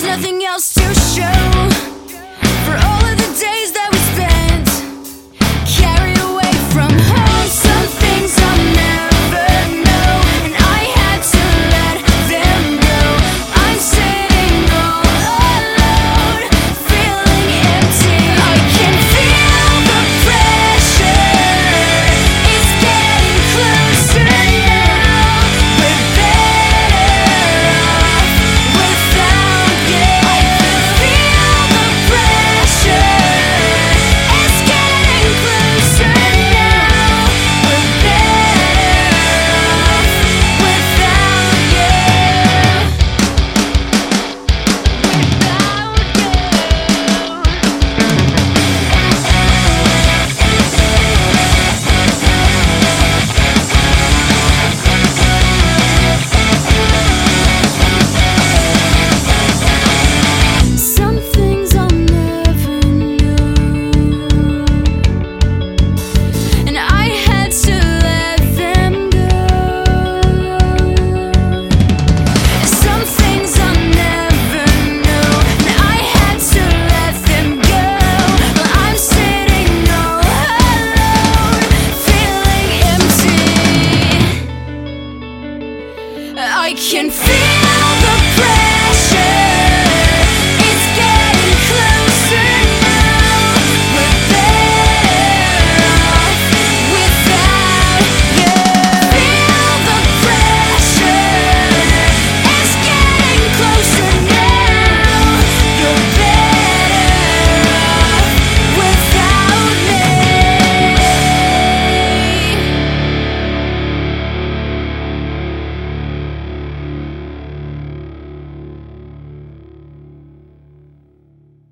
There's nothing else to show can feel